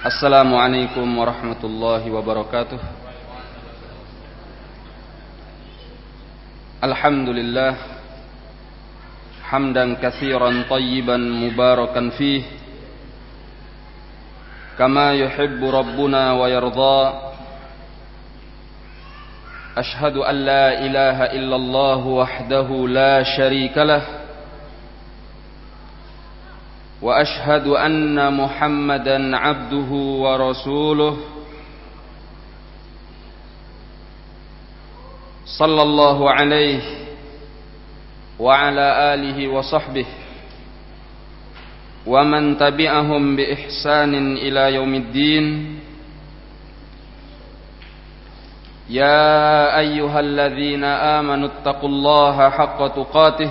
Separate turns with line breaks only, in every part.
Assalamualaikum warahmatullahi wabarakatuh Alhamdulillah Hamdan kathiran tayyiban mubarakan fih Kama yuhibbu Rabbuna wa yardha Ashhadu an la ilaha illallah wahdahu la sharika lah وأشهد أن محمدا عبده ورسوله صلى الله عليه وعلى آله وصحبه ومن تبعهم بإحسان إلى يوم الدين. يا أيها الذين آمنوا اتقوا الله حق تقاته.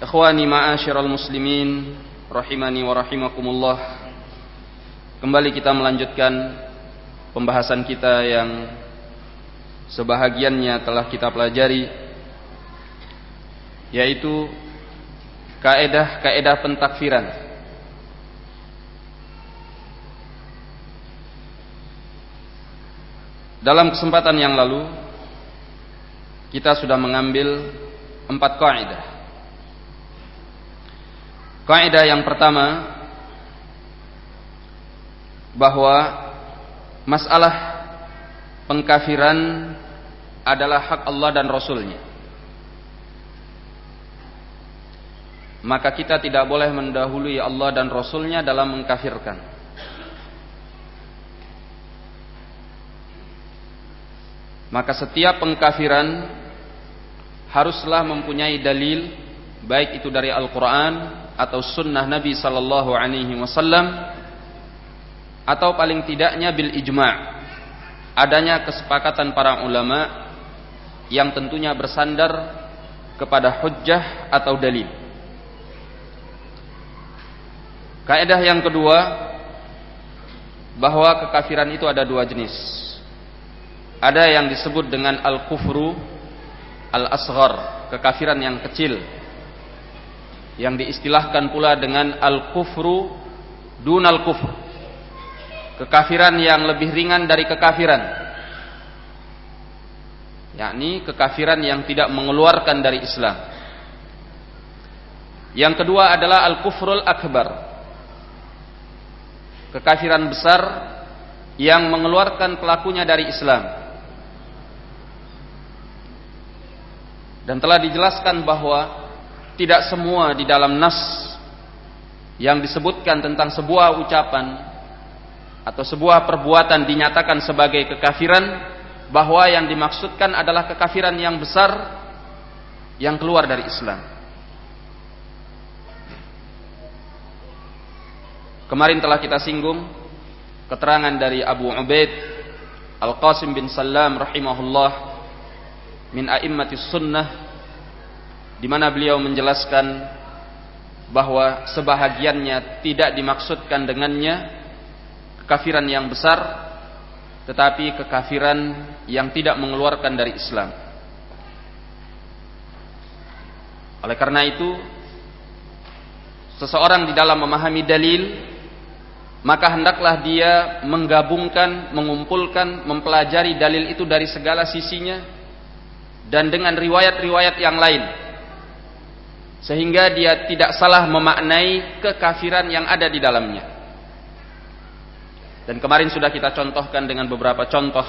Ikhwani ma'asyiral muslimin rahimani wa rahimakumullah. Kembali kita melanjutkan pembahasan kita yang sebahagiannya telah kita pelajari yaitu kaedah-kaedah pentakfiran. Dalam kesempatan yang lalu kita sudah mengambil empat kaidah Kaidah yang pertama bahwa masalah pengkafiran adalah hak Allah dan Rasulnya. Maka kita tidak boleh mendahului Allah dan Rasulnya dalam mengkafirkan. Maka setiap pengkafiran haruslah mempunyai dalil baik itu dari Al-Quran atau sunnah Nabi sallallahu alaihi wasallam atau paling tidaknya bil ijma' adanya kesepakatan para ulama yang tentunya bersandar kepada hujjah atau dalil. Kaidah yang kedua bahwa kekafiran itu ada dua jenis. Ada yang disebut dengan al-kufru al-asghar, kekafiran yang kecil yang diistilahkan pula dengan al-kufru dunal kufur. Kekafiran yang lebih ringan dari kekafiran. yakni kekafiran yang tidak mengeluarkan dari Islam. Yang kedua adalah al-kufrul akbar. Kekafiran besar yang mengeluarkan pelakunya dari Islam. Dan telah dijelaskan bahwa tidak semua di dalam nas yang disebutkan tentang sebuah ucapan atau sebuah perbuatan dinyatakan sebagai kekafiran bahwa yang dimaksudkan adalah kekafiran yang besar yang keluar dari Islam. Kemarin telah kita singgung keterangan dari Abu Ubaid Al-Qasim bin Salam rahimahullah min a'immatis sunnah di mana beliau menjelaskan bahwa sebahagiannya tidak dimaksudkan dengannya kekafiran yang besar tetapi kekafiran yang tidak mengeluarkan dari Islam. Oleh karena itu seseorang di dalam memahami dalil maka hendaklah dia menggabungkan, mengumpulkan, mempelajari dalil itu dari segala sisinya dan dengan riwayat-riwayat yang lain sehingga dia tidak salah memaknai kekafiran yang ada di dalamnya. Dan kemarin sudah kita contohkan dengan beberapa contoh.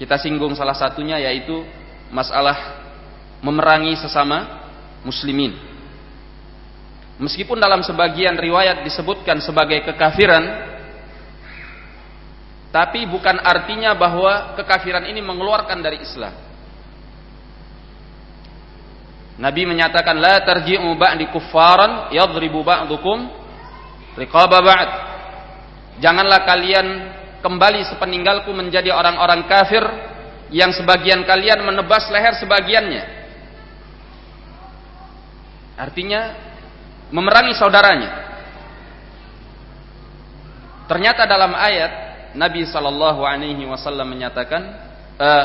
Kita singgung salah satunya yaitu masalah memerangi sesama muslimin. Meskipun dalam sebagian riwayat disebutkan sebagai kekafiran, tapi bukan artinya bahwa kekafiran ini mengeluarkan dari Islam. Nabi menyatakan la tarji'u ba'di kuffaran yadribu ba'dukum riqaba ba'd. Janganlah kalian kembali sepeninggalku menjadi orang-orang kafir yang sebagian kalian menebas leher sebagiannya. Artinya memerangi saudaranya. Ternyata dalam ayat Nabi sallallahu alaihi wasallam menyatakan uh,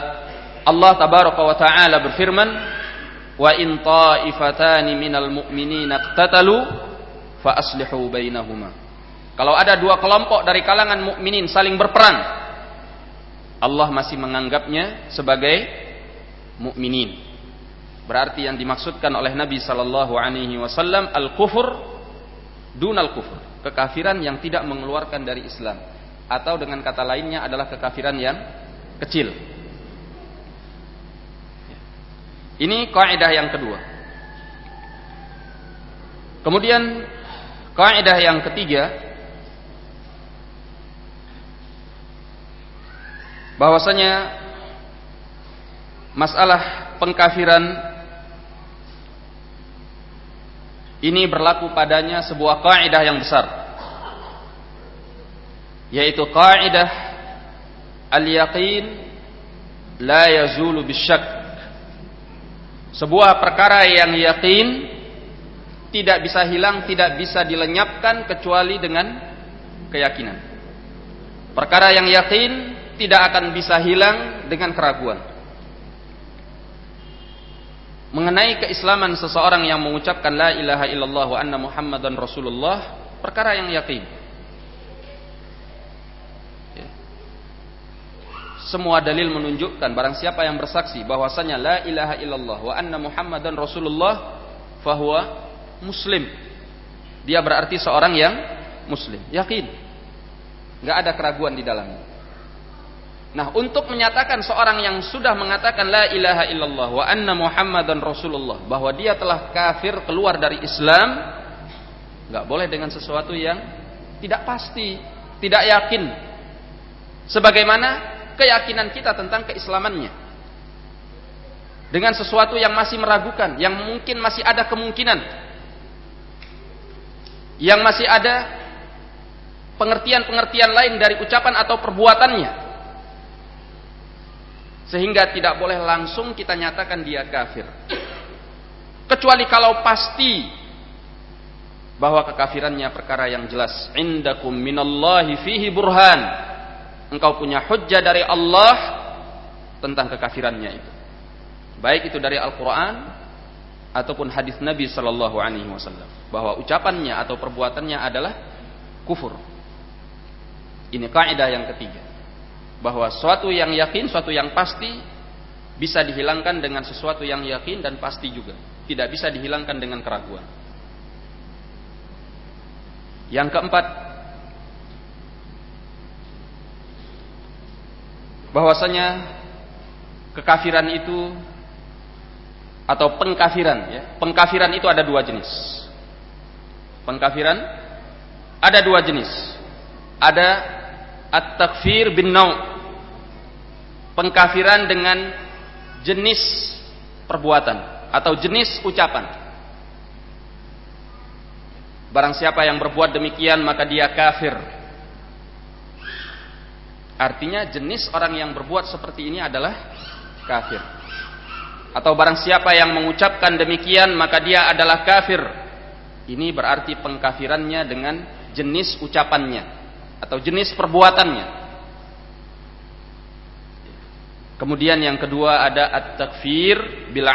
Allah tabaraka wa taala berfirman wa in ta'ifatani minal mu'minina iqtatalu fa aslihu bainahuma. Kalau ada dua kelompok dari kalangan mukminin saling berperang Allah masih menganggapnya sebagai mukminin berarti yang dimaksudkan oleh Nabi sallallahu alaihi wasallam al-kufur dunal kufur. Kekafiran yang tidak mengeluarkan dari Islam. Atau dengan kata lainnya adalah kekafiran yang kecil Ini kaidah yang kedua. Kemudian kaidah yang ketiga bahwasanya masalah pengkafiran ini berlaku padanya sebuah kaidah yang besar yaitu kaidah al-yaqin la yazulu bisyak sebuah perkara yang yakin tidak bisa hilang, tidak bisa dilenyapkan kecuali dengan keyakinan. Perkara yang yakin tidak akan bisa hilang dengan keraguan. Mengenai keislaman seseorang yang mengucapkan la ilaha illallah wa anna muhammadan rasulullah, perkara yang yakin. Semua dalil menunjukkan barang siapa yang bersaksi bahwasanya la ilaha illallah wa anna muhammadan rasulullah fahuwa muslim. Dia berarti seorang yang muslim. Yakin? Nggak ada keraguan di dalamnya. Nah untuk menyatakan seorang yang sudah mengatakan la ilaha illallah wa anna muhammadan rasulullah bahwa dia telah kafir keluar dari Islam nggak boleh dengan sesuatu yang tidak pasti tidak yakin. Sebagaimana keyakinan kita tentang keislamannya. Dengan sesuatu yang masih meragukan, yang mungkin masih ada kemungkinan. Yang masih ada pengertian-pengertian lain dari ucapan atau perbuatannya. Sehingga tidak boleh langsung kita nyatakan dia kafir. Kecuali kalau pasti bahwa kekafirannya perkara yang jelas. Indakum minallahi fihi burhan engkau punya hujjah dari Allah tentang kekafirannya itu. Baik itu dari Al-Quran ataupun hadis Nabi Shallallahu Alaihi Wasallam bahwa ucapannya atau perbuatannya adalah kufur. Ini kaidah yang ketiga bahwa suatu yang yakin, suatu yang pasti bisa dihilangkan dengan sesuatu yang yakin dan pasti juga. Tidak bisa dihilangkan dengan keraguan. Yang keempat, bahwasanya kekafiran itu atau pengkafiran ya. Pengkafiran itu ada dua jenis. Pengkafiran ada dua jenis. Ada at-takfir bin nau. Pengkafiran dengan jenis perbuatan atau jenis ucapan. Barang siapa yang berbuat demikian maka dia kafir Artinya jenis orang yang berbuat seperti ini adalah kafir. Atau barang siapa yang mengucapkan demikian maka dia adalah kafir. Ini berarti pengkafirannya dengan jenis ucapannya atau jenis perbuatannya. Kemudian yang kedua ada at-takfir bil.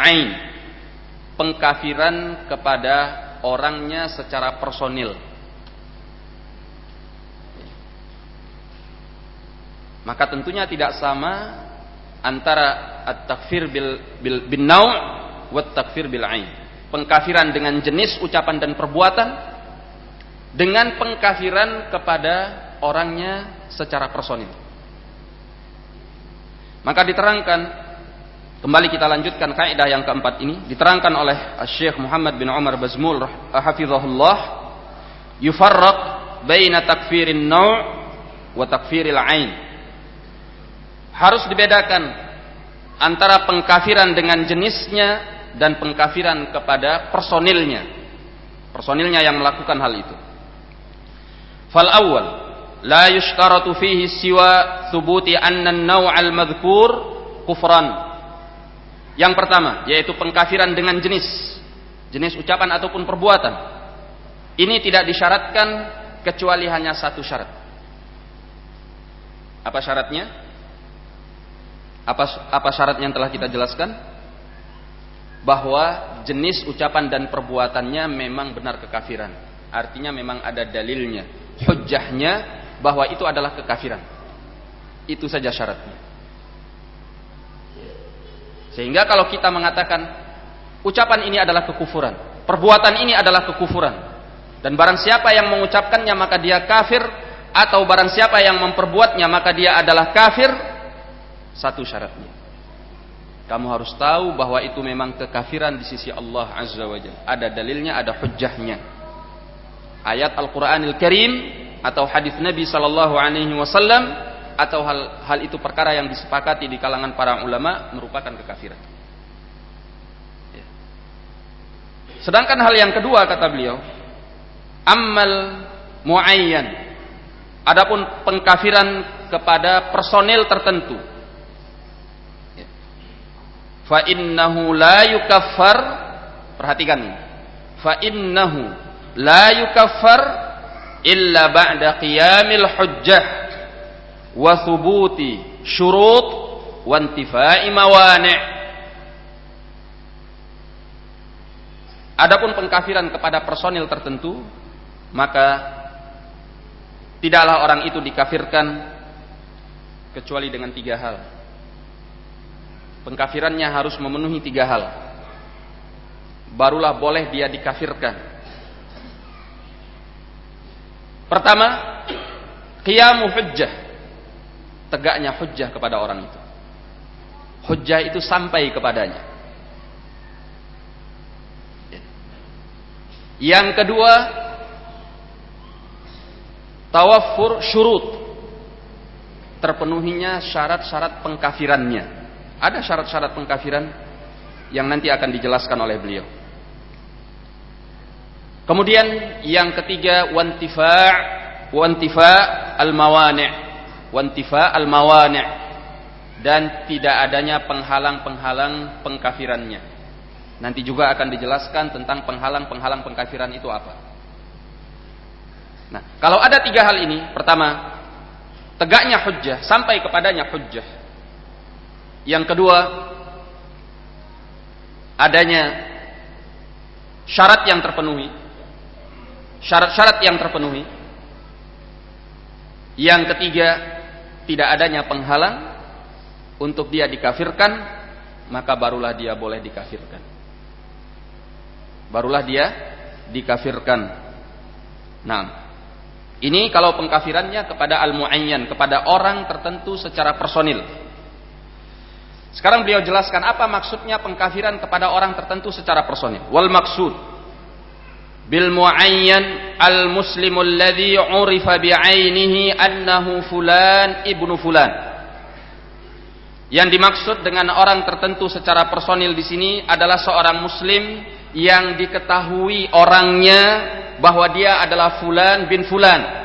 Pengkafiran kepada orangnya secara personil maka tentunya tidak sama antara at-takfir bil, bil bin nau' wa takfir bil ain. Pengkafiran dengan jenis ucapan dan perbuatan dengan pengkafiran kepada orangnya secara personil. Maka diterangkan kembali kita lanjutkan kaidah yang keempat ini diterangkan oleh Syekh Muhammad bin Umar Bazmul hafizahullah yufarraq baina takfirin nau' wa takfiril ain harus dibedakan antara pengkafiran dengan jenisnya dan pengkafiran kepada personilnya. Personilnya yang melakukan hal itu. Fal awal la yushtaratu fihi siwa thubuti anna an-naw' al-madhkur kufran. Yang pertama yaitu pengkafiran dengan jenis jenis ucapan ataupun perbuatan. Ini tidak disyaratkan kecuali hanya satu syarat. Apa syaratnya? Apa apa syarat yang telah kita jelaskan? Bahwa jenis ucapan dan perbuatannya memang benar kekafiran. Artinya memang ada dalilnya, hujahnya bahwa itu adalah kekafiran. Itu saja syaratnya. Sehingga kalau kita mengatakan ucapan ini adalah kekufuran, perbuatan ini adalah kekufuran. Dan barang siapa yang mengucapkannya maka dia kafir atau barang siapa yang memperbuatnya maka dia adalah kafir. Satu syaratnya. Kamu harus tahu bahwa itu memang kekafiran di sisi Allah Azza wa Jalla. Ada dalilnya, ada hujahnya. Ayat Al-Qur'anil Karim atau hadis Nabi sallallahu alaihi wasallam atau hal hal itu perkara yang disepakati di kalangan para ulama merupakan kekafiran. Sedangkan hal yang kedua kata beliau, amal muayyan. Adapun pengkafiran kepada personil tertentu. Fa innahu la yukaffar perhatikan. Fa innahu la yukaffar illa ba'da qiyamil hujjah wa thubuti syurut wa intifai mawani' Adapun pengkafiran kepada personil tertentu, maka tidaklah orang itu dikafirkan kecuali dengan tiga hal. Pengkafirannya harus memenuhi tiga hal. Barulah boleh dia dikafirkan. Pertama, qiyamu hujjah. Tegaknya hujjah kepada orang itu. Hujjah itu sampai kepadanya. Yang kedua, tawafur syurut. Terpenuhinya syarat-syarat pengkafirannya. Ada syarat-syarat pengkafiran yang nanti akan dijelaskan oleh beliau. Kemudian yang ketiga wantifa wantifa al-mawani' wantifa al-mawani' dan tidak adanya penghalang-penghalang pengkafirannya. Nanti juga akan dijelaskan tentang penghalang-penghalang pengkafiran itu apa. Nah, kalau ada tiga hal ini, pertama, tegaknya hujjah, sampai kepadanya hujjah. Yang kedua, adanya syarat yang terpenuhi. Syarat-syarat yang terpenuhi. Yang ketiga, tidak adanya penghalang untuk dia dikafirkan, maka barulah dia boleh dikafirkan barulah dia dikafirkan. Nah, ini kalau pengkafirannya kepada al-muayyan, kepada orang tertentu secara personil. Sekarang beliau jelaskan apa maksudnya pengkafiran kepada orang tertentu secara personil. Wal maksud bil muayyan al muslimul ladzi urifa bi'ainihi annahu fulan ibnu fulan. Yang dimaksud dengan orang tertentu secara personil di sini adalah seorang muslim yang diketahui orangnya bahwa dia adalah fulan bin fulan.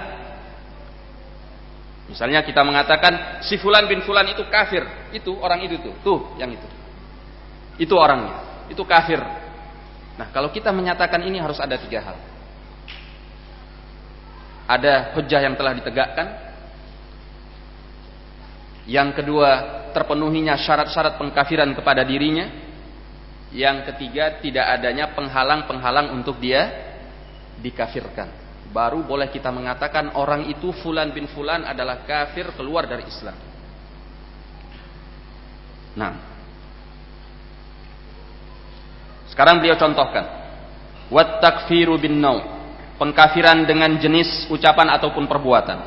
Misalnya kita mengatakan si fulan bin fulan itu kafir, itu orang itu tuh, tuh yang itu. Itu orangnya, itu kafir. Nah, kalau kita menyatakan ini harus ada tiga hal. Ada hujah yang telah ditegakkan. Yang kedua, terpenuhinya syarat-syarat pengkafiran kepada dirinya yang ketiga, tidak adanya penghalang-penghalang untuk dia dikafirkan. Baru boleh kita mengatakan orang itu fulan bin fulan adalah kafir keluar dari Islam. Nah. Sekarang beliau contohkan. Wat takfiru bin nau. Pengkafiran dengan jenis ucapan ataupun perbuatan.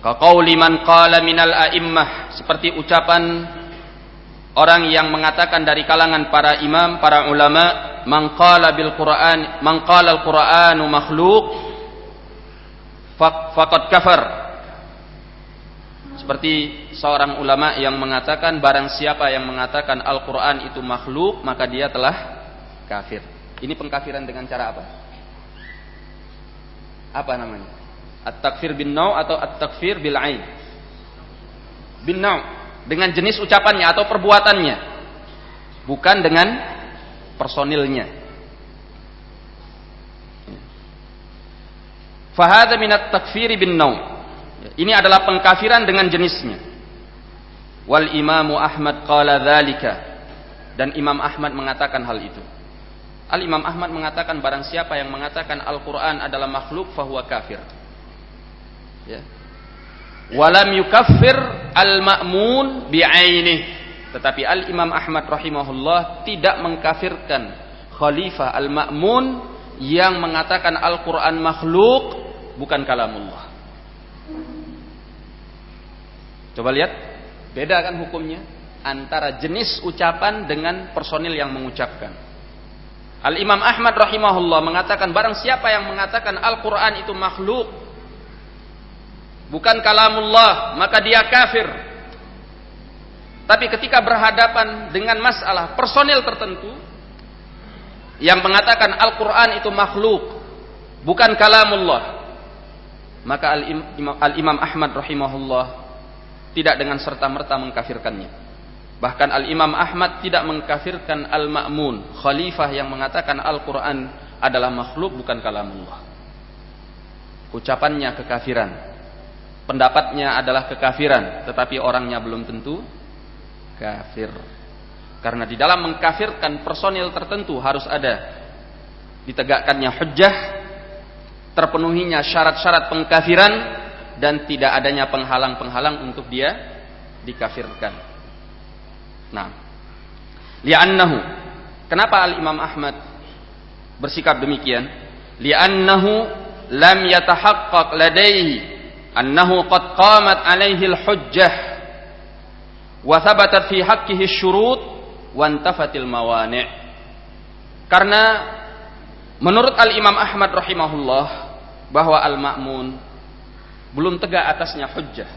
Kaqauli man qala minal a'immah. Seperti ucapan orang yang mengatakan dari kalangan para imam, para ulama, mangqala bil Qur'an, mangqala al-Qur'anu makhluk faqad kafar. Seperti seorang ulama yang mengatakan barang siapa yang mengatakan Al-Qur'an itu makhluk, maka dia telah kafir. Ini pengkafiran dengan cara apa? Apa namanya? At-takfir bin nau atau at-takfir bil ain. Bin nau dengan jenis ucapannya atau perbuatannya. Bukan dengan personilnya. Fahada minat takfiri bin nau. Ini adalah pengkafiran dengan jenisnya. Wal imamu Ahmad qala dzalika. Dan Imam Ahmad mengatakan hal itu. Al Imam Ahmad mengatakan barang siapa yang mengatakan Al-Qur'an adalah makhluk fahuwa kafir. Ya. Walam yukaffir al-ma'mun bi'ainih. Tetapi Al Imam Ahmad rahimahullah tidak mengkafirkan Khalifah Al-Ma'mun yang mengatakan Al-Qur'an makhluk bukan kalamullah. Coba lihat, beda kan hukumnya antara jenis ucapan dengan personil yang mengucapkan. Al-Imam Ahmad rahimahullah mengatakan barang siapa yang mengatakan Al-Quran itu makhluk bukan kalamullah maka dia kafir tapi ketika berhadapan dengan masalah personil tertentu yang mengatakan Al-Quran itu makhluk bukan kalamullah maka Al-Imam Ahmad rahimahullah tidak dengan serta-merta mengkafirkannya Bahkan Al-Imam Ahmad tidak mengkafirkan Al-Ma'mun, khalifah yang mengatakan Al-Quran adalah makhluk bukan kalamullah. Ucapannya kekafiran. Pendapatnya adalah kekafiran, tetapi orangnya belum tentu kafir. Karena di dalam mengkafirkan personil tertentu harus ada ditegakkannya hujjah, terpenuhinya syarat-syarat pengkafiran dan tidak adanya penghalang-penghalang untuk dia dikafirkan. Nah, li'annahu. Kenapa Al-Imam Ahmad bersikap demikian? Li'annahu lam yatahaqqaq ladaihi annahu qad qamat alaihi al-hujjah wa thabatat fi haqqihi syurut wa intafatil mawani'. Karena menurut Al-Imam Ahmad rahimahullah bahwa Al-Ma'mun belum tegak atasnya hujjah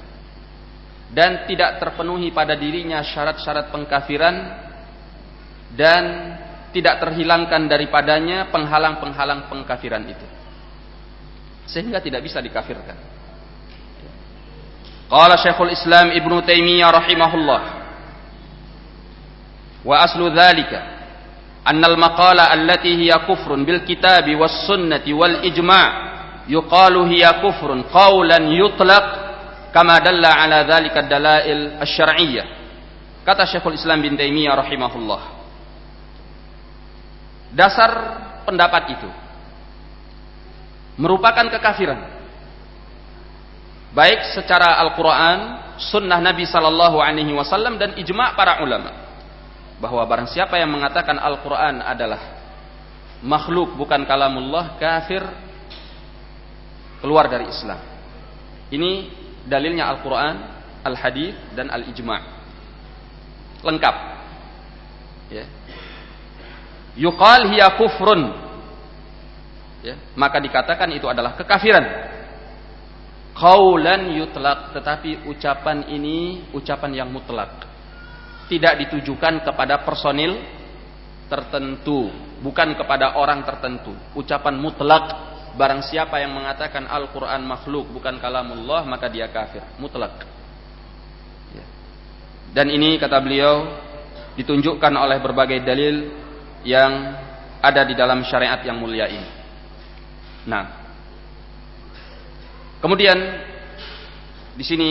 dan tidak terpenuhi pada dirinya syarat-syarat pengkafiran dan tidak terhilangkan daripadanya penghalang-penghalang pengkafiran itu sehingga tidak bisa dikafirkan Qala Syekhul Islam Ibnu Taimiyah rahimahullah wa aslu dzalika أن المقالة التي هي كفر بالكتاب والسنة والإجماع yuqalu hiya kufrun qawlan yutlaq kama dalla ala dhalika dalail asy-syar'iyyah kata Syekhul Islam bin Taimiyah rahimahullah. Dasar pendapat itu merupakan kekafiran. Baik secara Al-Qur'an sunnah Nabi sallallahu alaihi wasallam dan ijma' para ulama. Bahwa barang siapa yang mengatakan Al-Qur'an adalah makhluk bukan kalamullah kafir keluar dari Islam. Ini dalilnya Al-Quran, Al-Hadith, dan Al-Ijma' lengkap. Ya. yuqal hiya kufrun. Ya. maka dikatakan itu adalah kekafiran. Qaulan yutlak tetapi ucapan ini ucapan yang mutlak. Tidak ditujukan kepada personil tertentu. Bukan kepada orang tertentu. Ucapan mutlak barang siapa yang mengatakan Al-Quran makhluk bukan kalamullah maka dia kafir. Mutlak. Ya. dan ini kata beliau ditunjukkan oleh berbagai dalil yang ada di dalam syariat yang mulia ini. Nah. Kemudian di sini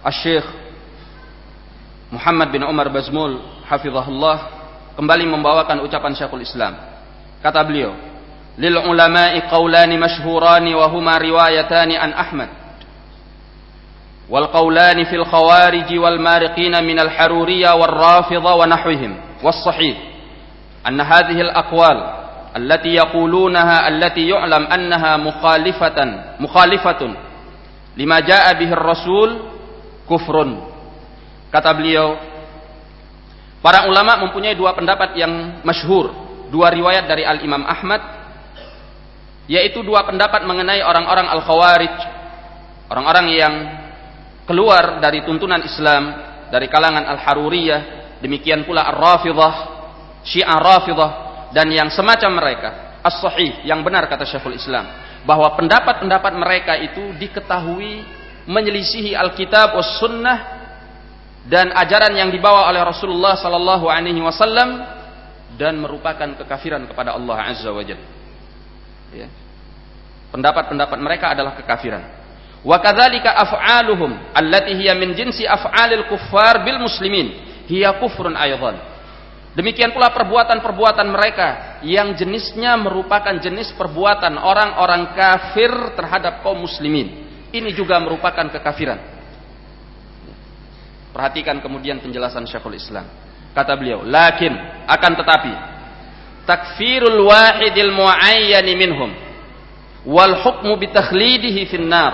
Asy-Syaikh Muhammad bin Umar Bazmul hafizahullah kembali membawakan ucapan Syekhul Islam. Kata beliau للعلماء قولان مشهوران وهما روايتان عن أحمد والقولان في الخوارج والمارقين من الحرورية والرافضة ونحوهم والصحيح أن هذه الأقوال التي يقولونها التي يعلم أنها مخالفة مخالفة لما جاء به الرسول كفر kata beliau para ulama mempunyai dua pendapat yang masyhur dua riwayat dari Al Imam Ahmad yaitu dua pendapat mengenai orang-orang al-khawarij orang-orang yang keluar dari tuntunan Islam dari kalangan al-haruriyah demikian pula ar-rafidah syiah rafidah dan yang semacam mereka as-sahih yang benar kata Syekhul Islam bahwa pendapat-pendapat mereka itu diketahui menyelisihi Alkitab was sunnah dan ajaran yang dibawa oleh Rasulullah sallallahu alaihi wasallam dan merupakan kekafiran kepada Allah Azza wa Jalla. Ya. Pendapat-pendapat mereka adalah kekafiran. Wa kadzalika af'aluhum allati hiya min jinsi af'alil kuffar bil muslimin hiya kufrun aydan. Demikian pula perbuatan-perbuatan mereka yang jenisnya merupakan jenis perbuatan orang-orang kafir terhadap kaum muslimin. Ini juga merupakan kekafiran. Perhatikan kemudian penjelasan Syekhul Islam. Kata beliau, "Lakin akan tetapi takfirul wahidil muayyani minhum wal hukmu bitakhlidihi finnar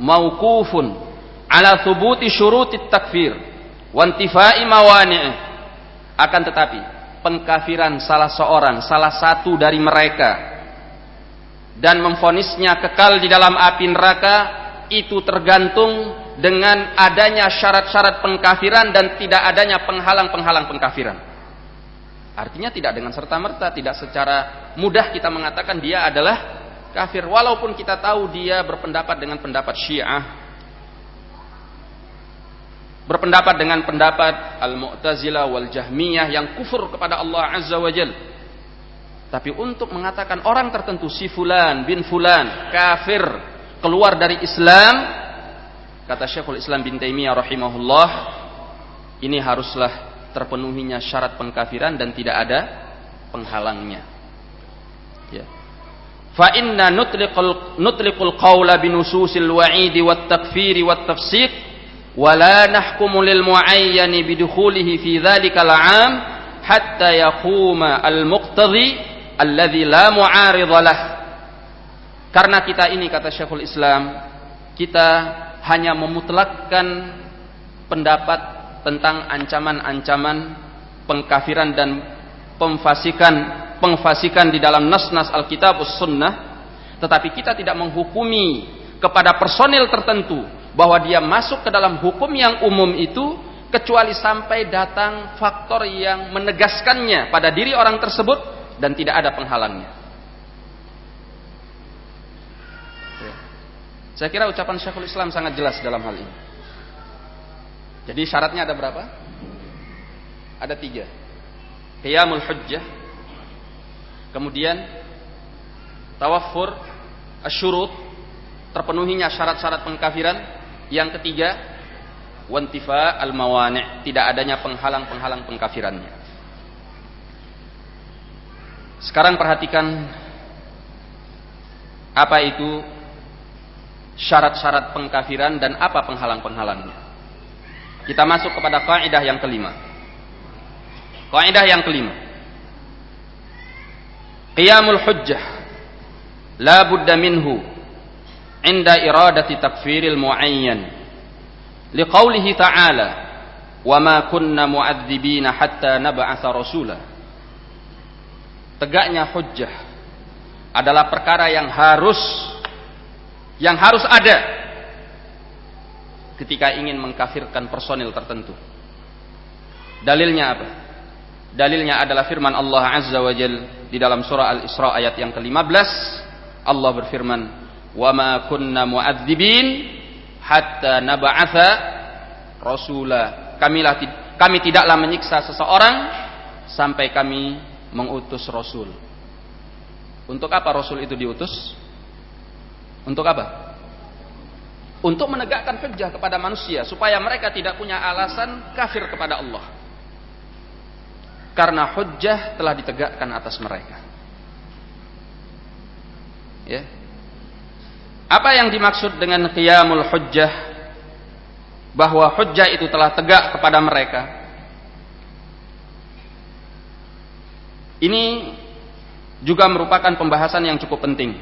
mauqufun ala thubuti syurutit takfir wa intifai mawani'ih." Akan tetapi pengkafiran salah seorang, salah satu dari mereka dan memfonisnya kekal di dalam api neraka itu tergantung dengan adanya syarat-syarat pengkafiran dan tidak adanya penghalang-penghalang pengkafiran. Artinya tidak dengan serta-merta, tidak secara mudah kita mengatakan dia adalah kafir walaupun kita tahu dia berpendapat dengan pendapat Syiah berpendapat dengan pendapat Al-Mu'tazilah wal Jahmiyah yang kufur kepada Allah Azza wa Jal. Tapi untuk mengatakan orang tertentu si fulan bin fulan kafir keluar dari Islam kata Syekhul Islam bin Taimiyah rahimahullah ini haruslah terpenuhinya syarat pengkafiran dan tidak ada penghalangnya ya fa inna nutliqul nutliqul qawla binususil wa'idi wat takfiri wat tafsiq wa la nahkumu lil muayyani bidukhulihi fi dhalikal 'am hatta yaquma al la lahu karena kita ini kata Syekhul Islam, kita hanya memutlakkan pendapat tentang ancaman-ancaman pengkafiran dan pemfasikan pengfasikan di dalam nas-nas Alkitab Sunnah, tetapi kita tidak menghukumi kepada personil tertentu bahwa dia masuk ke dalam hukum yang umum itu kecuali sampai datang faktor yang menegaskannya pada diri orang tersebut dan tidak ada penghalangnya. Saya kira ucapan Syekhul Islam sangat jelas dalam hal ini. Jadi syaratnya ada berapa? Ada tiga. Qiyamul hujjah. Kemudian tawafur asyurut terpenuhinya syarat-syarat pengkafiran. Yang ketiga wantifa al mawani tidak adanya penghalang-penghalang pengkafirannya. Sekarang perhatikan apa itu syarat-syarat pengkafiran dan apa penghalang-penghalangnya. Kita masuk kepada kaidah yang kelima. Kaidah yang kelima. Qiyamul hujjah la budda minhu inda iradati takfiril muayyan liqaulihi ta'ala wa ma kunna mu'adzibina hatta nab'atha rasula tegaknya hujjah adalah perkara yang harus yang harus ada ketika ingin mengkafirkan personil tertentu. Dalilnya apa? Dalilnya adalah firman Allah Azza wa Jal di dalam surah Al-Isra ayat yang ke-15. Allah berfirman, "Wa ma kunna mu'adzibin hatta nab'atha rasula." Kamilah kami tidaklah menyiksa seseorang sampai kami mengutus rasul. Untuk apa rasul itu diutus? Untuk apa? Untuk menegakkan hujjah kepada manusia supaya mereka tidak punya alasan kafir kepada Allah. Karena hujjah telah ditegakkan atas mereka. Ya. Apa yang dimaksud dengan qiyamul hujjah? Bahwa hujjah itu telah tegak kepada mereka. Ini juga merupakan pembahasan yang cukup penting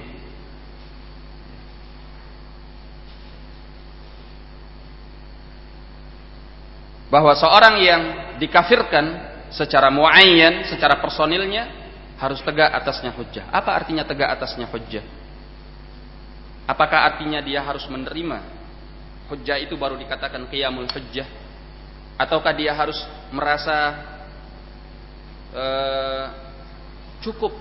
bahwa seorang yang dikafirkan secara muayyan, secara personilnya harus tegak atasnya hujjah. Apa artinya tegak atasnya hujjah? Apakah artinya dia harus menerima hujjah itu baru dikatakan qiyamul hujjah? Ataukah dia harus merasa uh, cukup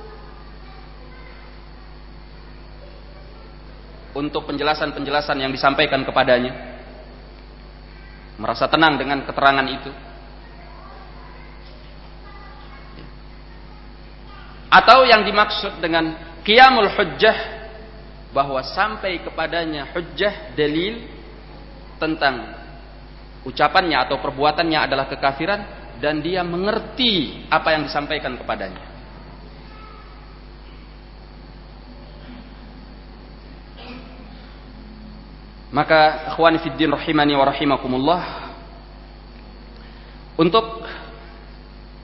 untuk penjelasan-penjelasan yang disampaikan kepadanya. Merasa tenang dengan keterangan itu. Atau yang dimaksud dengan qiyamul hujjah bahwa sampai kepadanya hujjah dalil tentang ucapannya atau perbuatannya adalah kekafiran dan dia mengerti apa yang disampaikan kepadanya. Maka ikhwani fiddin rahimani wa rahimakumullah untuk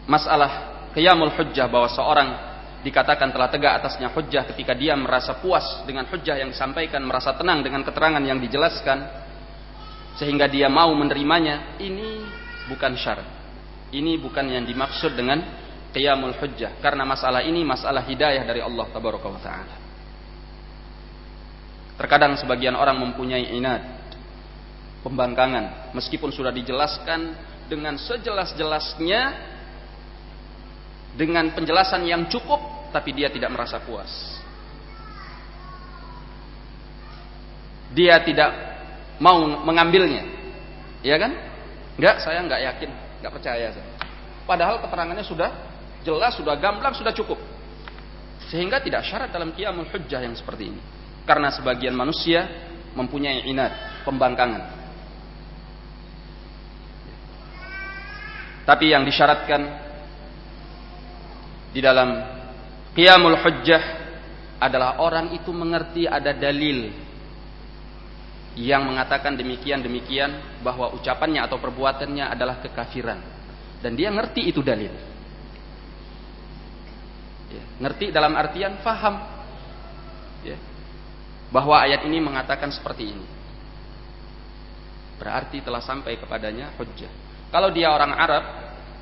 masalah qiyamul hujjah bahwa seorang dikatakan telah tegak atasnya hujjah ketika dia merasa puas dengan hujjah yang disampaikan, merasa tenang dengan keterangan yang dijelaskan sehingga dia mau menerimanya, ini bukan syarat. Ini bukan yang dimaksud dengan qiyamul hujjah karena masalah ini masalah hidayah dari Allah tabaraka wa taala. Terkadang sebagian orang mempunyai inat, pembangkangan meskipun sudah dijelaskan dengan sejelas-jelasnya dengan penjelasan yang cukup tapi dia tidak merasa puas. Dia tidak mau mengambilnya. Ya kan? Enggak, saya enggak yakin, enggak percaya saya. Padahal keterangannya sudah jelas, sudah gamblang, sudah cukup. Sehingga tidak syarat dalam qiyamul hujjah yang seperti ini. Karena sebagian manusia mempunyai inat, pembangkangan. Tapi yang disyaratkan di dalam qiyamul hujjah adalah orang itu mengerti ada dalil yang mengatakan demikian-demikian bahwa ucapannya atau perbuatannya adalah kekafiran. Dan dia ngerti itu dalil. Ya, ngerti dalam artian faham. Ya, bahwa ayat ini mengatakan seperti ini. Berarti telah sampai kepadanya hujjah. Kalau dia orang Arab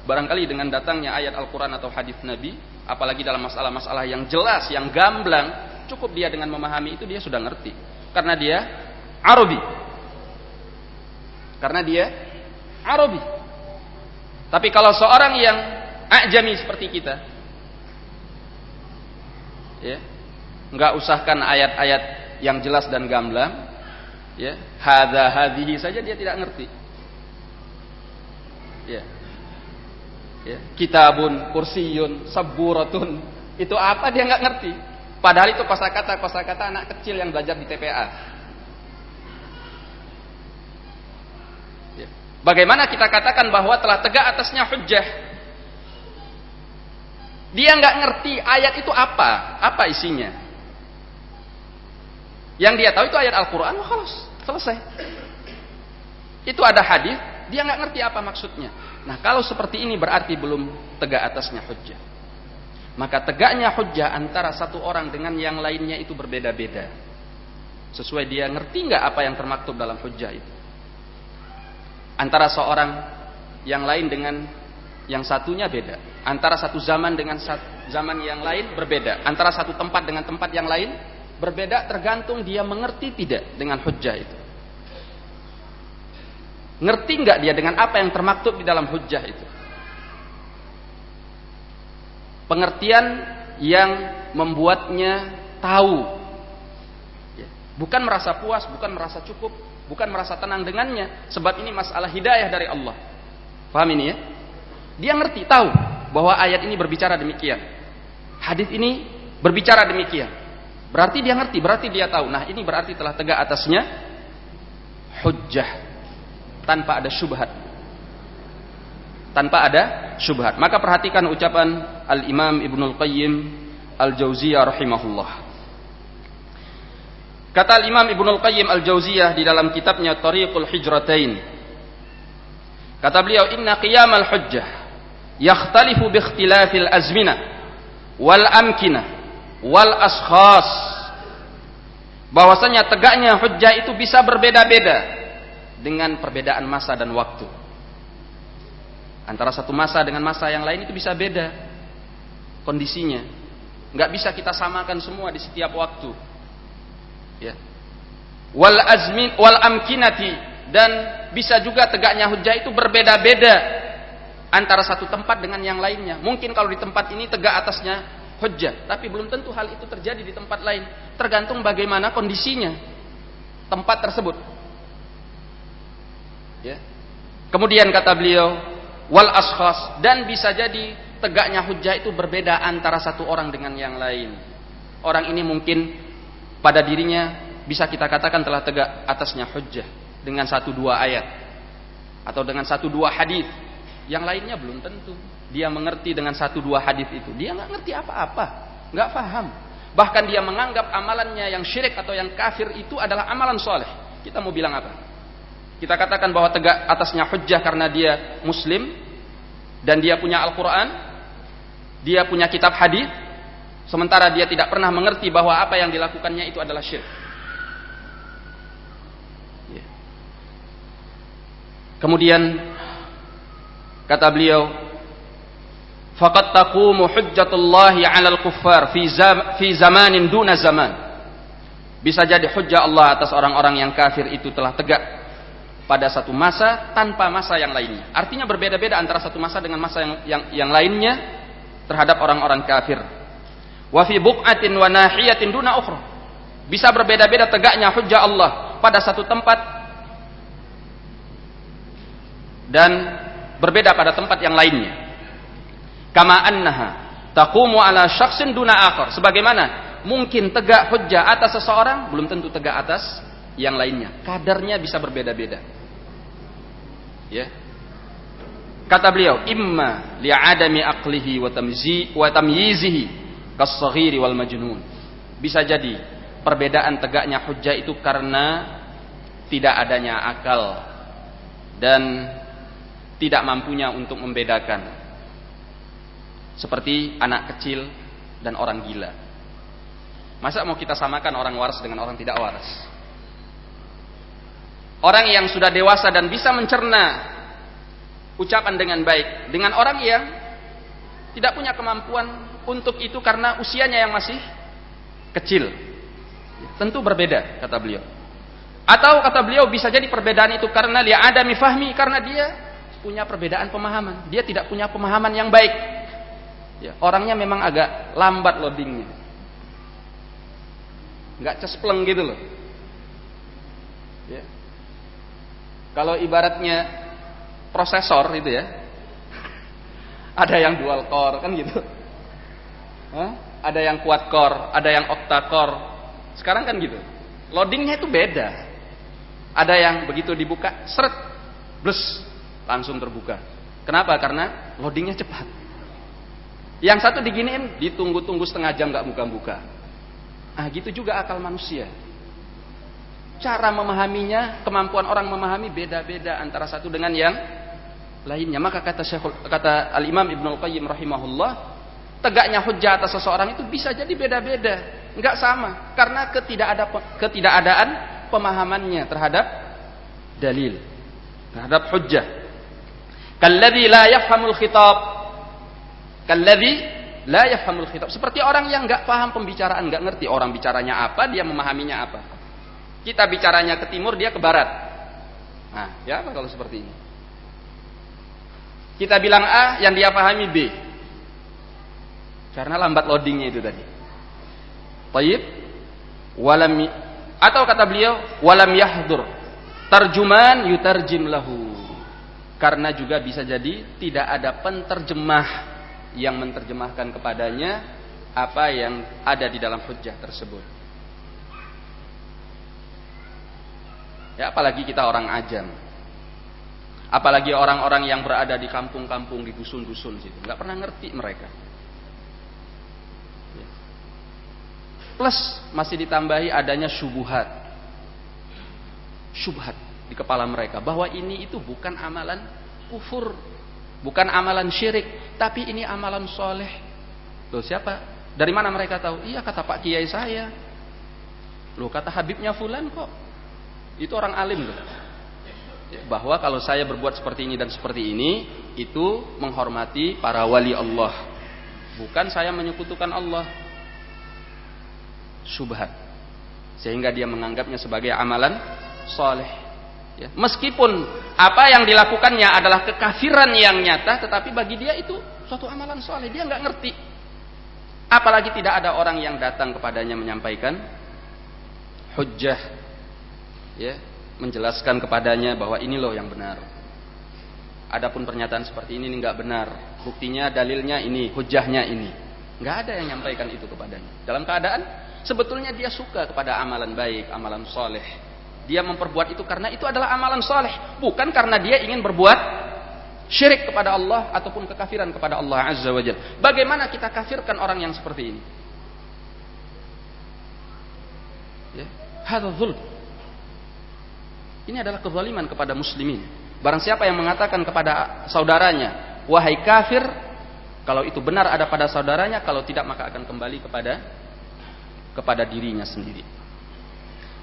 Barangkali dengan datangnya ayat Al-Quran atau hadis Nabi, apalagi dalam masalah-masalah yang jelas, yang gamblang, cukup dia dengan memahami itu dia sudah ngerti. Karena dia Arabi. Karena dia Arabi. Tapi kalau seorang yang ajami seperti kita, ya, nggak usahkan ayat-ayat yang jelas dan gamblang, ya, hadza hadhihi saja dia tidak ngerti. Ya, ya, kitabun, kursiyun, saburatun. Itu apa dia nggak ngerti. Padahal itu kosakata kosakata anak kecil yang belajar di TPA. Ya. Bagaimana kita katakan bahwa telah tegak atasnya hujjah? Dia nggak ngerti ayat itu apa, apa isinya. Yang dia tahu itu ayat Al-Quran, oh, selesai. Itu ada hadis, dia nggak ngerti apa maksudnya. Nah kalau seperti ini berarti belum tegak atasnya hujjah. Maka tegaknya hujjah antara satu orang dengan yang lainnya itu berbeda-beda. Sesuai dia ngerti nggak apa yang termaktub dalam hujjah itu. Antara seorang yang lain dengan yang satunya beda. Antara satu zaman dengan zaman yang lain berbeda. Antara satu tempat dengan tempat yang lain berbeda tergantung dia mengerti tidak dengan hujjah itu. Ngerti nggak dia dengan apa yang termaktub di dalam hujjah itu? Pengertian yang membuatnya tahu. Ya, bukan merasa puas, bukan merasa cukup, bukan merasa tenang dengannya. Sebab ini masalah hidayah dari Allah. Paham ini ya? Dia ngerti, tahu bahwa ayat ini berbicara demikian. Hadis ini berbicara demikian. Berarti dia ngerti, berarti dia tahu. Nah, ini berarti telah tegak atasnya hujjah tanpa ada syubhat. Tanpa ada syubhat. Maka perhatikan ucapan Al-Imam Ibnul Qayyim Al-Jauziyah rahimahullah. Kata Al-Imam Ibnul Qayyim Al-Jauziyah di dalam kitabnya Tariqul Hijratain. Kata beliau, "Inna qiyamal hujjah yakhtalifu bi ikhtilafil azmina wal amkina wal ashkhas." Bahwasanya tegaknya hujjah itu bisa berbeda-beda dengan perbedaan masa dan waktu. Antara satu masa dengan masa yang lain itu bisa beda kondisinya. Nggak bisa kita samakan semua di setiap waktu. Ya. Wal azmin wal amkinati dan bisa juga tegaknya hujah itu berbeda-beda antara satu tempat dengan yang lainnya. Mungkin kalau di tempat ini tegak atasnya hujah, tapi belum tentu hal itu terjadi di tempat lain. Tergantung bagaimana kondisinya. tempat tersebut. Ya. Kemudian kata beliau, wal ashkhas dan bisa jadi tegaknya hujjah itu berbeda antara satu orang dengan yang lain. Orang ini mungkin pada dirinya bisa kita katakan telah tegak atasnya hujjah dengan satu dua ayat atau dengan satu dua hadis. Yang lainnya belum tentu. Dia mengerti dengan satu dua hadis itu. Dia nggak ngerti apa-apa, nggak paham. Bahkan dia menganggap amalannya yang syirik atau yang kafir itu adalah amalan soleh. Kita mau bilang apa? Kita katakan bahwa tegak atasnya hujjah karena dia muslim dan dia punya Al-Quran, dia punya kitab hadis, sementara dia tidak pernah mengerti bahwa apa yang dilakukannya itu adalah syirik. Ya. Kemudian kata beliau, "Faqad taqumu hujjatullahi 'alal kuffar zamanin duna zaman." Bisa jadi hujjah Allah atas orang-orang yang kafir itu telah tegak pada satu masa tanpa masa yang lainnya. Artinya berbeda-beda antara satu masa dengan masa yang yang, yang lainnya terhadap orang-orang kafir. Wa fi buq'atin wa nahiyatin duna ukhra. Bisa berbeda-beda tegaknya hujjah Allah pada satu tempat dan berbeda pada tempat yang lainnya. Kama annaha taqumu ala syakhsin duna akhar. Sebagaimana mungkin tegak hujjah atas seseorang belum tentu tegak atas yang lainnya. Kadarnya bisa berbeda-beda. Ya. Kata beliau, imma li'adami aqlihi wa tamzi wa tamyizihi kas wal majnun. Bisa jadi perbedaan tegaknya hujjah itu karena tidak adanya akal dan tidak mampunya untuk membedakan. Seperti anak kecil dan orang gila. Masa mau kita samakan orang waras dengan orang tidak waras? Orang yang sudah dewasa dan bisa mencerna ucapan dengan baik dengan orang yang tidak punya kemampuan untuk itu karena usianya yang masih kecil. Tentu berbeda kata beliau. Atau kata beliau bisa jadi perbedaan itu karena dia ada mifahmi karena dia punya perbedaan pemahaman. Dia tidak punya pemahaman yang baik. Ya, orangnya memang agak lambat loadingnya. Nggak cespleng gitu loh. Ya. Kalau ibaratnya prosesor itu ya, ada yang dual core kan gitu. Hah? Ada yang quad core, ada yang octa core. Sekarang kan gitu. Loadingnya itu beda. Ada yang begitu dibuka, seret, blus, langsung terbuka. Kenapa? Karena loadingnya cepat. Yang satu diginiin, ditunggu-tunggu setengah jam nggak buka-buka. Ah gitu juga akal manusia cara memahaminya, kemampuan orang memahami beda-beda antara satu dengan yang lainnya. Maka kata Syekhul, kata Al Imam Ibnu Qayyim rahimahullah, tegaknya hujjah atas seseorang itu bisa jadi beda-beda, nggak sama karena ketidakada ketidakadaan pemahamannya terhadap dalil, terhadap hujjah. Kalladzi la yafhamul khitab. Kalladzi la yafhamul khitab. Seperti orang yang nggak paham pembicaraan, nggak ngerti orang bicaranya apa, dia memahaminya apa. Kita bicaranya ke timur, dia ke barat. Nah, ya apa kalau seperti ini? Kita bilang A, yang dia pahami B. Karena lambat loadingnya itu tadi. Taib, walam atau kata beliau, walam yahdur. Tarjuman yutarjim lahu. Karena juga bisa jadi tidak ada penterjemah yang menerjemahkan kepadanya apa yang ada di dalam hujjah tersebut. Ya, apalagi kita orang ajam. Apalagi orang-orang yang berada di kampung-kampung, di dusun-dusun situ. Nggak pernah ngerti mereka. Ya. Plus masih ditambahi adanya syubuhat. Syubhat di kepala mereka. Bahwa ini itu bukan amalan kufur. Bukan amalan syirik. Tapi ini amalan soleh. Loh siapa? Dari mana mereka tahu? Iya kata Pak Kiai saya. Loh kata Habibnya Fulan kok. Itu orang alim loh. Bahwa kalau saya berbuat seperti ini dan seperti ini, itu menghormati para wali Allah. Bukan saya menyekutukan Allah. Subhat. Sehingga dia menganggapnya sebagai amalan soleh. Ya. Meskipun apa yang dilakukannya adalah kekafiran yang nyata, tetapi bagi dia itu suatu amalan soleh. Dia nggak ngerti. Apalagi tidak ada orang yang datang kepadanya menyampaikan hujjah ya menjelaskan kepadanya bahwa ini loh yang benar. Adapun pernyataan seperti ini nggak benar. Buktinya dalilnya ini, hujahnya ini. Nggak ada yang menyampaikan itu kepadanya. Dalam keadaan sebetulnya dia suka kepada amalan baik, amalan soleh. Dia memperbuat itu karena itu adalah amalan soleh, bukan karena dia ingin berbuat syirik kepada Allah ataupun kekafiran kepada Allah Azza wa Jalla. Bagaimana kita kafirkan orang yang seperti ini? Ya, hadza zulm. Ini adalah kezaliman kepada muslimin. Barang siapa yang mengatakan kepada saudaranya, "Wahai kafir," kalau itu benar ada pada saudaranya, kalau tidak maka akan kembali kepada kepada dirinya sendiri.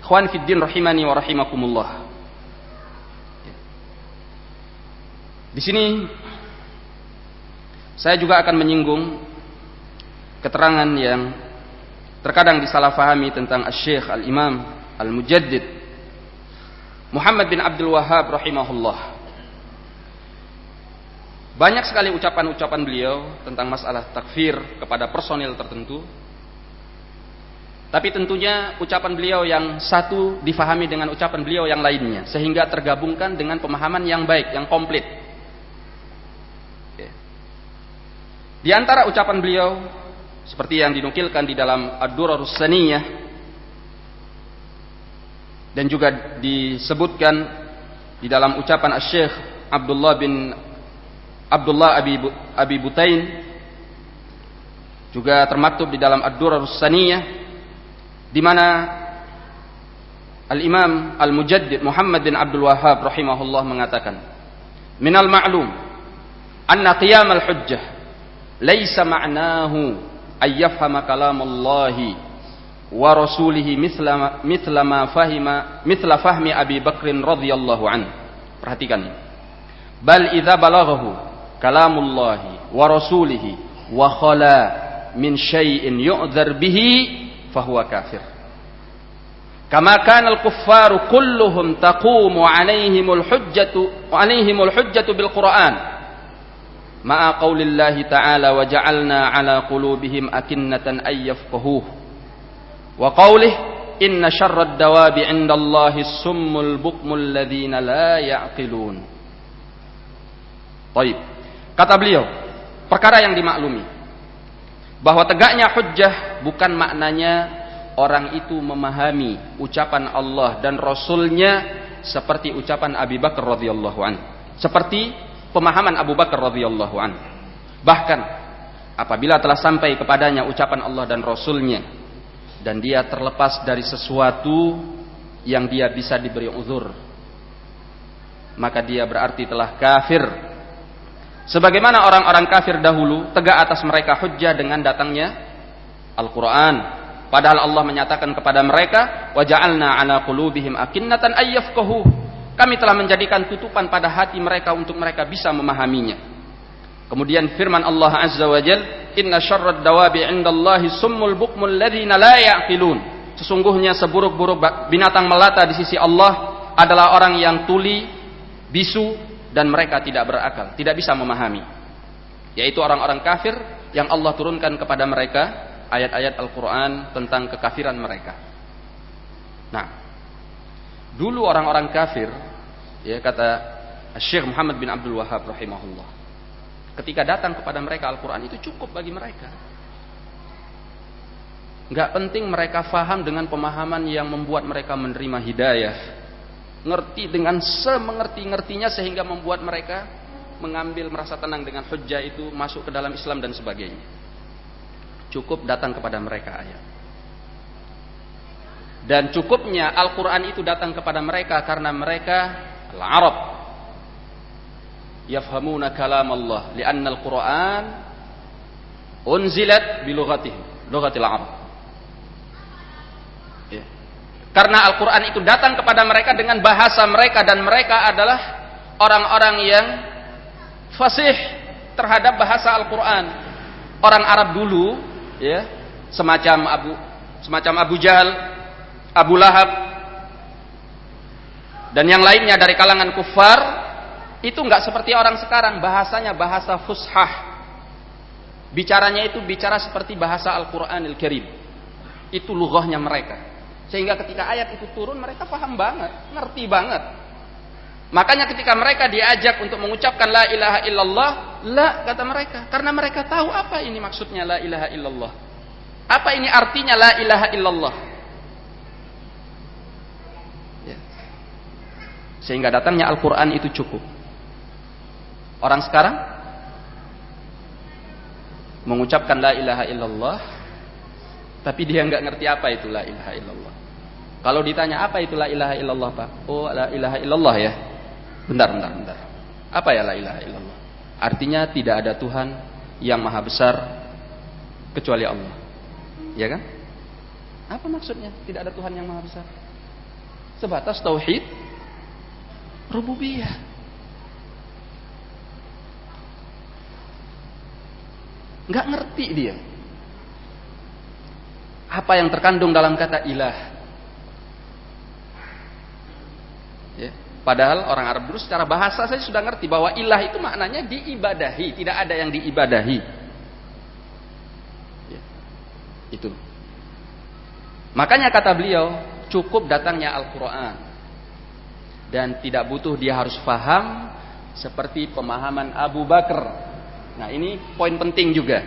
Khwan fiddin rahimani wa rahimakumullah. Di sini saya juga akan menyinggung keterangan yang terkadang disalahfahami tentang Al-Syekh Al-Imam Al-Mujaddid Muhammad bin Abdul Wahab rahimahullah. Banyak sekali ucapan-ucapan beliau tentang masalah takfir kepada personil tertentu. Tapi tentunya ucapan beliau yang satu difahami dengan ucapan beliau yang lainnya. Sehingga tergabungkan dengan pemahaman yang baik, yang komplit. Di antara ucapan beliau, seperti yang dinukilkan di dalam Ad-Durar Saniyah, dan juga disebutkan di dalam ucapan Syekh Abdullah bin Abdullah Abi, Abi Butain juga termaktub di dalam Ad-Durar Saniyah di mana Al-Imam Al-Mujaddid Muhammad bin Abdul Wahhab rahimahullah mengatakan Minal ma'lum anna qiyam al-hujjah laysa ma'nahu ay yafhama kalam Allah ورسوله مثل ما مثل ما فهم مثل فهم أبي بكر رضي الله عنه. Perhatikan بل اذا بلغه كلام الله ورسوله وخلا من شيء يؤذر به فهو كافر. كما كان الكفار كلهم تقوم عليهم الحجه عليهم الحجه بالقران. مع قول الله تعالى وجعلنا على قلوبهم اكنه ان يفقهوه. Wa qaulih inna syarrad dawabi indallahi summul bukmul ladzina la ya'qilun. Baik. Kata beliau, perkara yang dimaklumi bahwa tegaknya hujjah bukan maknanya orang itu memahami ucapan Allah dan Rasulnya seperti ucapan Abu Bakar radhiyallahu an, seperti pemahaman Abu Bakar radhiyallahu an. Bahkan apabila telah sampai kepadanya ucapan Allah dan Rasulnya dan dia terlepas dari sesuatu yang dia bisa diberi uzur. Maka dia berarti telah kafir. Sebagaimana orang-orang kafir dahulu tegak atas mereka hujjah dengan datangnya Al-Qur'an. Padahal Allah menyatakan kepada mereka waja'alna ala qulubihim akinnatan ayyafqahu kami telah menjadikan tutupan pada hati mereka untuk mereka bisa memahaminya. Kemudian firman Allah azza wa jalla inna syarrad dawabi indallahi summul bukmul ladzina la ya'qilun. Sesungguhnya seburuk-buruk binatang melata di sisi Allah adalah orang yang tuli bisu dan mereka tidak berakal tidak bisa memahami. Yaitu orang-orang kafir yang Allah turunkan kepada mereka ayat-ayat Al-Qur'an tentang kekafiran mereka. Nah dulu orang-orang kafir ya kata Syekh Muhammad bin Abdul Wahab rahimahullah ketika datang kepada mereka Al-Quran itu cukup bagi mereka. Gak penting mereka faham dengan pemahaman yang membuat mereka menerima hidayah. Ngerti dengan semengerti-ngertinya sehingga membuat mereka mengambil merasa tenang dengan hujah itu masuk ke dalam Islam dan sebagainya. Cukup datang kepada mereka ayat. Dan cukupnya Al-Quran itu datang kepada mereka karena mereka Al-Arab yafhamuna kalam Allah lianna al-Quran unzilat bilughatihim lughatil Arab ya. karena Al-Quran itu datang kepada mereka dengan bahasa mereka dan mereka adalah orang-orang yang fasih terhadap bahasa Al-Quran orang Arab dulu ya semacam Abu semacam Abu Jahal Abu Lahab dan yang lainnya dari kalangan kufar itu nggak seperti orang sekarang bahasanya bahasa fushah bicaranya itu bicara seperti bahasa Al-Quranil Karim itu lughahnya mereka Sehingga ketika ayat itu turun mereka paham banget, ngerti banget. Makanya ketika mereka diajak untuk mengucapkan la ilaha illallah, la kata mereka, karena mereka tahu apa ini maksudnya la ilaha illallah. Apa ini artinya la ilaha illallah? Ya. Sehingga datangnya Al-Quran itu cukup. Orang sekarang mengucapkan la ilaha illallah, tapi dia nggak ngerti apa itu la ilaha illallah. Kalau ditanya apa itu la ilaha illallah pak? Oh la ilaha illallah ya. Bentar, bentar, bentar. Apa ya la ilaha illallah? Artinya tidak ada Tuhan yang maha besar kecuali Allah. Ya kan? Apa maksudnya? Tidak ada Tuhan yang maha besar. Sebatas tauhid rububiyah. Nggak ngerti dia. Apa yang terkandung dalam kata ilah. Ya. Padahal orang Arab dulu secara bahasa saya sudah ngerti bahwa ilah itu maknanya diibadahi, tidak ada yang diibadahi. Ya. Itu. Makanya kata beliau, cukup datangnya Al-Quran. Dan tidak butuh dia harus faham seperti pemahaman Abu Bakar. Nah ini poin penting juga.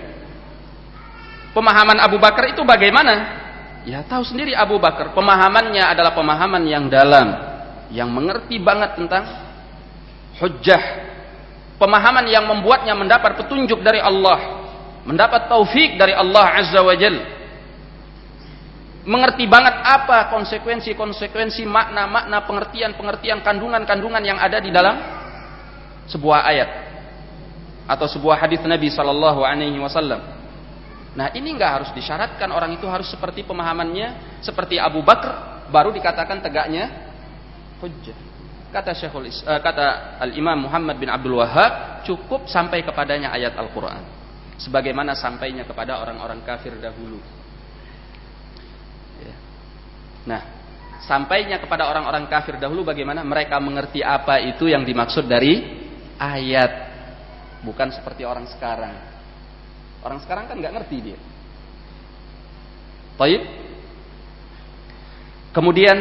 Pemahaman Abu Bakar itu bagaimana? Ya tahu sendiri Abu Bakar. Pemahamannya adalah pemahaman yang dalam yang mengerti banget tentang hujjah pemahaman yang membuatnya mendapat petunjuk dari Allah mendapat taufik dari Allah Azza wa Jal mengerti banget apa konsekuensi-konsekuensi makna-makna pengertian-pengertian kandungan-kandungan yang ada di dalam sebuah ayat atau sebuah hadis Nabi Sallallahu Alaihi Wasallam. Nah ini nggak harus disyaratkan orang itu harus seperti pemahamannya seperti Abu Bakar baru dikatakan tegaknya hujjah. Kata Syekhul uh, kata Al Imam Muhammad bin Abdul Wahab cukup sampai kepadanya ayat Al Quran. Sebagaimana sampainya kepada orang-orang kafir dahulu. Ya. Nah, sampainya kepada orang-orang kafir dahulu bagaimana mereka mengerti apa itu yang dimaksud dari ayat, bukan seperti orang sekarang. Orang sekarang kan nggak ngerti dia. Baik. Kemudian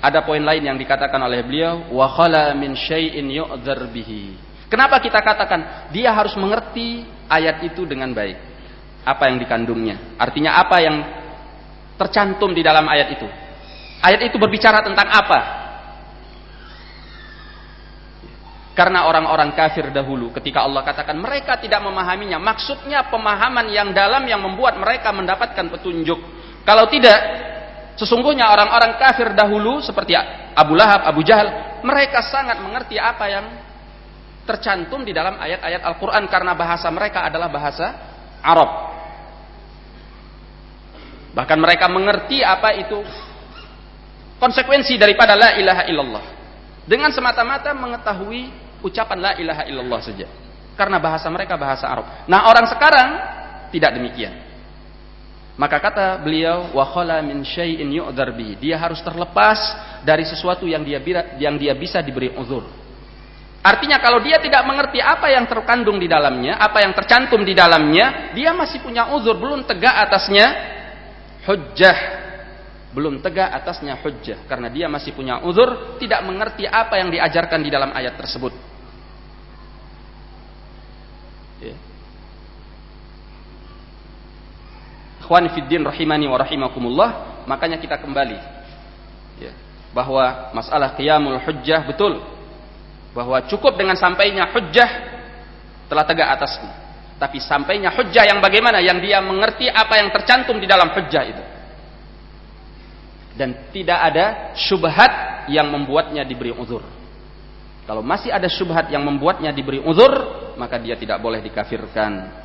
ada poin lain yang dikatakan oleh beliau, wa khala min syai'in yu'dzar bihi. Kenapa kita katakan dia harus mengerti ayat itu dengan baik? Apa yang dikandungnya? Artinya apa yang tercantum di dalam ayat itu? Ayat itu berbicara tentang apa? Karena orang-orang kafir dahulu ketika Allah katakan mereka tidak memahaminya, maksudnya pemahaman yang dalam yang membuat mereka mendapatkan petunjuk. Kalau tidak, Sesungguhnya orang-orang kafir dahulu seperti Abu Lahab, Abu Jahal, mereka sangat mengerti apa yang tercantum di dalam ayat-ayat Al-Quran karena bahasa mereka adalah bahasa Arab. Bahkan mereka mengerti apa itu konsekuensi daripada la ilaha illallah. Dengan semata-mata mengetahui ucapan la ilaha illallah saja. Karena bahasa mereka bahasa Arab. Nah orang sekarang tidak demikian. Maka kata beliau, wa khala min syai'in yu'dzar. Dia harus terlepas dari sesuatu yang dia yang dia bisa diberi uzur. Artinya kalau dia tidak mengerti apa yang terkandung di dalamnya, apa yang tercantum di dalamnya, dia masih punya uzur, belum tegak atasnya hujjah. Belum tegak atasnya hujjah karena dia masih punya uzur, tidak mengerti apa yang diajarkan di dalam ayat tersebut. Yeah. ikhwan fiddin rahimani wa rahimakumullah, makanya kita kembali ya, bahwa masalah qiyamul hujjah betul bahwa cukup dengan sampainya hujjah telah tegak atasnya. Tapi sampainya hujjah yang bagaimana? Yang dia mengerti apa yang tercantum di dalam hujjah itu. Dan tidak ada syubhat yang membuatnya diberi uzur. Kalau masih ada syubhat yang membuatnya diberi uzur, maka dia tidak boleh dikafirkan.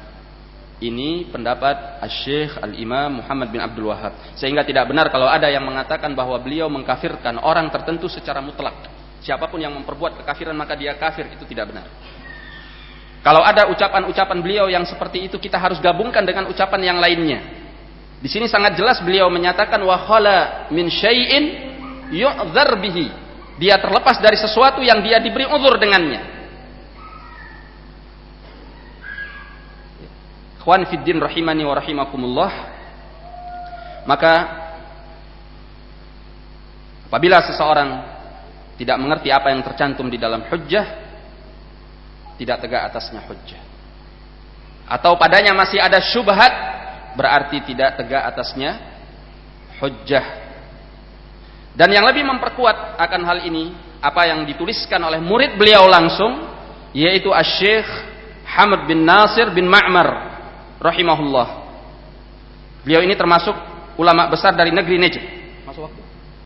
Ini pendapat Syekh Al-Imam Muhammad bin Abdul Wahab. Sehingga tidak benar kalau ada yang mengatakan bahwa beliau mengkafirkan orang tertentu secara mutlak. Siapa pun yang memperbuat kekafiran maka dia kafir, itu tidak benar. Kalau ada ucapan-ucapan beliau yang seperti itu kita harus gabungkan dengan ucapan yang lainnya. Di sini sangat jelas beliau menyatakan wa khala min syai'in yu'dzar bihi. Dia terlepas dari sesuatu yang dia diberi uzur dengannya. Ikhwan fiddin rahimani wa rahimakumullah. Maka Apabila seseorang tidak mengerti apa yang tercantum di dalam hujjah, tidak tegak atasnya hujjah. Atau padanya masih ada syubhat, berarti tidak tegak atasnya hujjah. Dan yang lebih memperkuat akan hal ini, apa yang dituliskan oleh murid beliau langsung, yaitu Asy-Syaikh Hamad bin Nasir bin Ma'mar rahimahullah. Beliau ini termasuk ulama besar dari negeri Najd.